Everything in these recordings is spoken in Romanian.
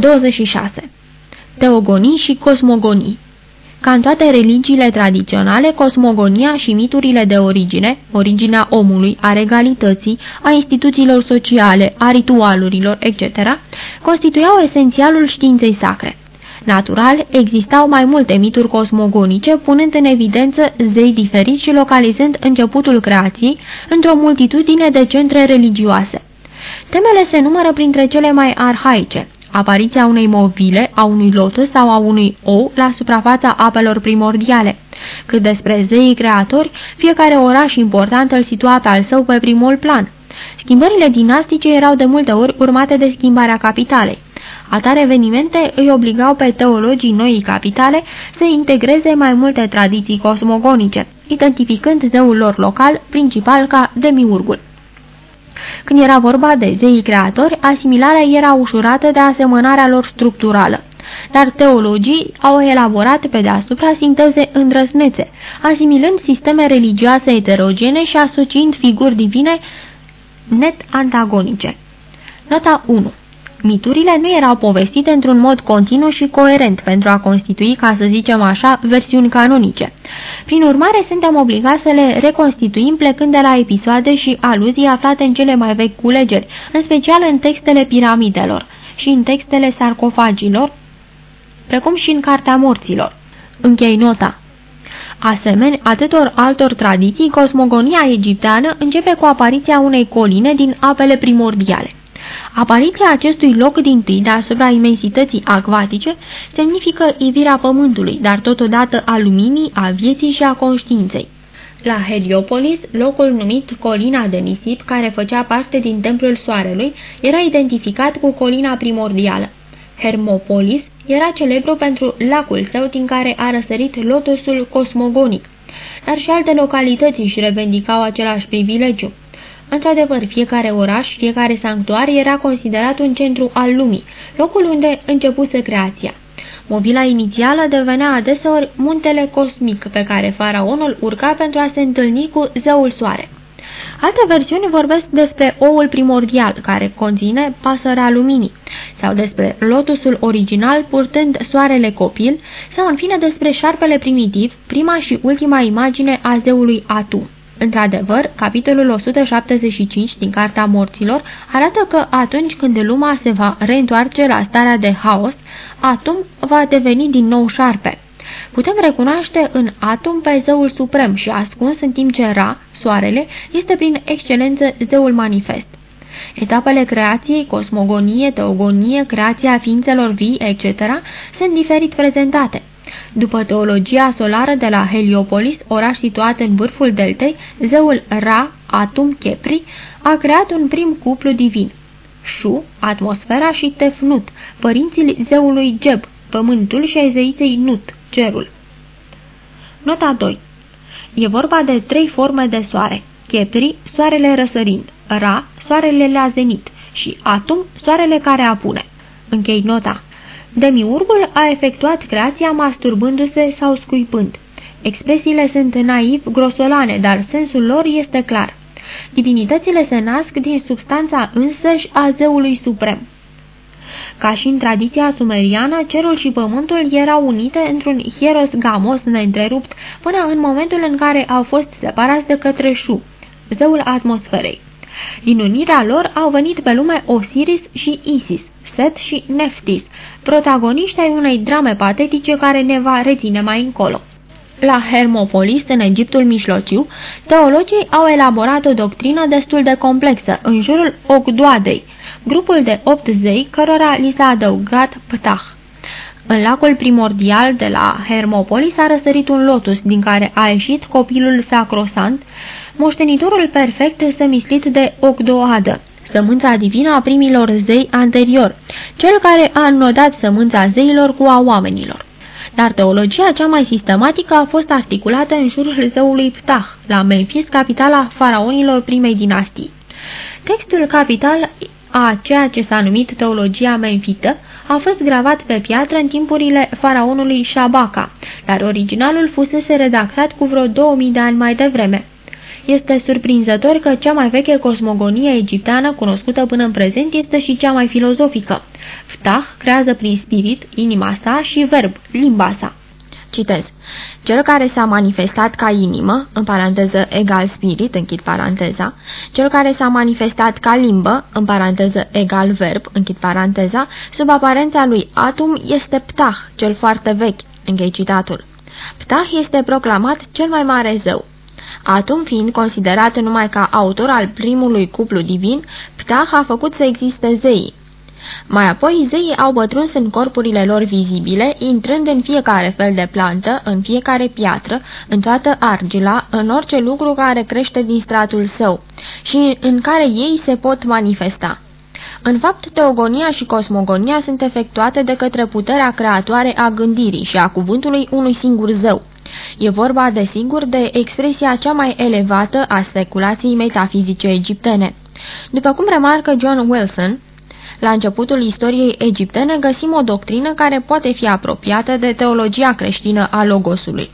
26. Teogonii și cosmogonii ca în toate religiile tradiționale, cosmogonia și miturile de origine, originea omului, a regalității, a instituțiilor sociale, a ritualurilor, etc., constituiau esențialul științei sacre. Natural, existau mai multe mituri cosmogonice, punând în evidență zei diferiți și localizând începutul creației într-o multitudine de centre religioase. Temele se numără printre cele mai arhaice, apariția unei movile, a unui lotus sau a unui ou la suprafața apelor primordiale. Cât despre zeii creatori, fiecare oraș important îl situa pe al său pe primul plan. Schimbările dinastice erau de multe ori urmate de schimbarea capitalei. Atare evenimente îi obligau pe teologii noii capitale să integreze mai multe tradiții cosmogonice, identificând zeul lor local, principal ca demiurgul. Când era vorba de zeii creatori, asimilarea era ușurată de asemănarea lor structurală. Dar teologii au elaborat pe deasupra sinteze îndrăsnețe, asimilând sisteme religioase heterogene și asociind figuri divine net antagonice. Nota 1 Miturile nu erau povestite într-un mod continuu și coerent pentru a constitui, ca să zicem așa, versiuni canonice. Prin urmare, suntem obligați să le reconstituim plecând de la episoade și aluzii aflate în cele mai vechi culegeri, în special în textele piramidelor și în textele sarcofagilor, precum și în Cartea Morților. Închei nota. Asemeni atâtor altor tradiții, cosmogonia egipteană începe cu apariția unei coline din apele primordiale. Apariția acestui loc din tâi deasupra imensității acvatice semnifică ivirea pământului, dar totodată a luminii, a vieții și a conștiinței. La Heliopolis, locul numit Colina de Nisip, care făcea parte din Templul Soarelui, era identificat cu colina primordială. Hermopolis era celebru pentru lacul său din care a răsărit lotusul cosmogonic, dar și alte localități își revendicau același privilegiu. Într-adevăr, fiecare oraș, fiecare sanctuar era considerat un centru al lumii, locul unde începuse creația. Movila inițială devenea adeseori muntele cosmic pe care faraonul urca pentru a se întâlni cu zeul soare. Alte versiuni vorbesc despre oul primordial, care conține pasărea luminii, sau despre lotusul original purtând soarele copil, sau în fine despre șarpele primitiv, prima și ultima imagine a zeului Atu. Într-adevăr, capitolul 175 din Carta Morților arată că atunci când lumea se va reîntoarce la starea de haos, Atum va deveni din nou șarpe. Putem recunoaște în Atum pe zeul suprem și ascuns în timp ce Ra, soarele, este prin excelență zeul manifest. Etapele creației, cosmogonie, teogonie, creația ființelor vii, etc., sunt diferit prezentate. După teologia solară de la Heliopolis, oraș situat în vârful deltei, zeul Ra, Atum Kepri, a creat un prim cuplu divin. Shu, atmosfera și Tefnut, părinții zeului Geb, pământul și ai zeiței Nut, cerul. Nota 2 E vorba de trei forme de soare. Kepri, soarele răsărind, Ra, soarele la zenit și Atum, soarele care apune. Închei nota. Demiurgul a efectuat creația masturbându-se sau scuipând. Expresiile sunt naiv, grosolane, dar sensul lor este clar. Divinitățile se nasc din substanța însăși a zeului suprem. Ca și în tradiția sumeriană, cerul și pământul erau unite într-un hieros gamos neîntrerupt până în momentul în care au fost separați de către Shu, zeul atmosferei. Din unirea lor au venit pe lume Osiris și Isis, Set și Neftis, protagoniști ai unei drame patetice care ne va reține mai încolo. La Hermopolis, în Egiptul Mijlociu, teologii au elaborat o doctrină destul de complexă în jurul Ogdoadei, grupul de opt zei cărora li s-a adăugat Ptah. În lacul primordial de la Hermopolis a răsărit un lotus din care a ieșit copilul sacrosant, moștenitorul perfect semislit de Ogdoadă, sămânța divină a primilor zei anterior, cel care a înnodat sămânța zeilor cu a oamenilor. Dar teologia cea mai sistematică a fost articulată în jurul zeului Ptah, la Memphis, capitala faraonilor primei dinastii. Textul capital a ceea ce s-a numit teologia memfită a fost gravat pe piatră în timpurile faraonului Shabaka, dar originalul fusese redactat cu vreo 2000 de ani mai devreme. Este surprinzător că cea mai veche cosmogonie egipteană cunoscută până în prezent este și cea mai filozofică. Ftah creează prin spirit inima sa și verb, limba sa. Citez. Cel care s-a manifestat ca inimă, în paranteză egal spirit, închid paranteza, cel care s-a manifestat ca limbă, în paranteză egal verb, închid paranteza, sub aparența lui atum este Ptah, cel foarte vechi, închei citatul. Ptah este proclamat cel mai mare zeu. Atum fiind considerat numai ca autor al primului cuplu divin, Ptah a făcut să existe zeii. Mai apoi, zeii au bătruns în corpurile lor vizibile, intrând în fiecare fel de plantă, în fiecare piatră, în toată argila, în orice lucru care crește din stratul său și în care ei se pot manifesta. În fapt, teogonia și cosmogonia sunt efectuate de către puterea creatoare a gândirii și a cuvântului unui singur zeu. E vorba, desigur, de expresia cea mai elevată a speculației metafizice egiptene. După cum remarcă John Wilson, la începutul istoriei egiptene găsim o doctrină care poate fi apropiată de teologia creștină a Logosului.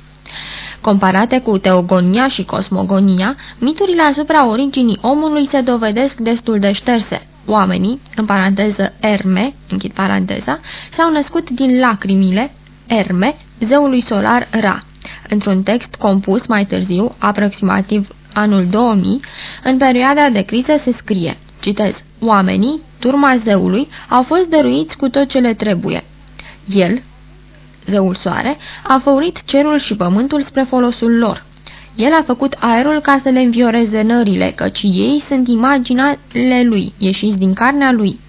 Comparate cu teogonia și cosmogonia, miturile asupra originii omului se dovedesc destul de șterse. Oamenii, în paranteză Erme, închid paranteza, s-au născut din lacrimile, Erme, zeului solar Ra. Într-un text compus mai târziu, aproximativ anul 2000, în perioada de criză se scrie, citez, Oamenii, turma zeului, au fost dăruiți cu tot ce le trebuie. El, zeul soare, a făurit cerul și pământul spre folosul lor. El a făcut aerul ca să le învioreze nările, căci ei sunt imaginile lui, ieșiți din carnea lui.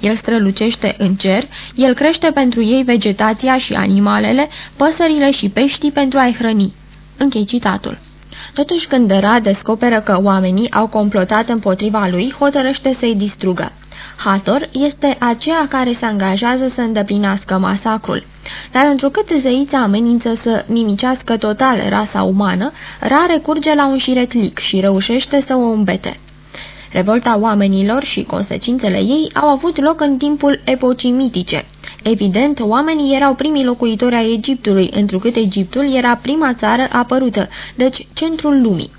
El strălucește în cer, el crește pentru ei vegetația și animalele, păsările și peștii pentru a-i hrăni. Închei citatul. Totuși când Ra descoperă că oamenii au complotat împotriva lui, hotărăște să-i distrugă. Hator este aceea care se angajează să îndeplinească masacrul. Dar întrucât zeița amenință să nimicească total rasa umană, Ra recurge la un șiretlic și reușește să o îmbete. Revolta oamenilor și consecințele ei au avut loc în timpul epocii mitice. Evident, oamenii erau primii locuitori ai Egiptului, întrucât Egiptul era prima țară apărută, deci centrul lumii.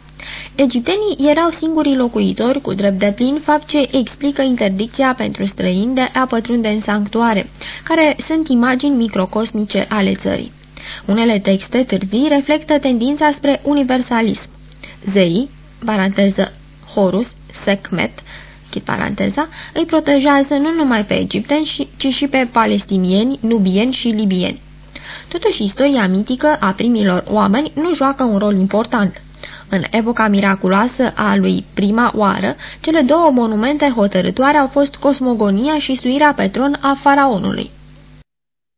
Egiptenii erau singurii locuitori cu drept de plin, fapt ce explică interdicția pentru străini de a pătrunde în sanctuare, care sunt imagini microcosmice ale țării. Unele texte târzii reflectă tendința spre universalism. Zei, paranteză Horus, Sekhmet, chit paranteza, îi protejează nu numai pe egipteni, ci și pe palestinieni, nubieni și libieni. Totuși, istoria mitică a primilor oameni nu joacă un rol important. În epoca miraculoasă a lui prima oară, cele două monumente hotărătoare au fost cosmogonia și suirea pe tron a faraonului.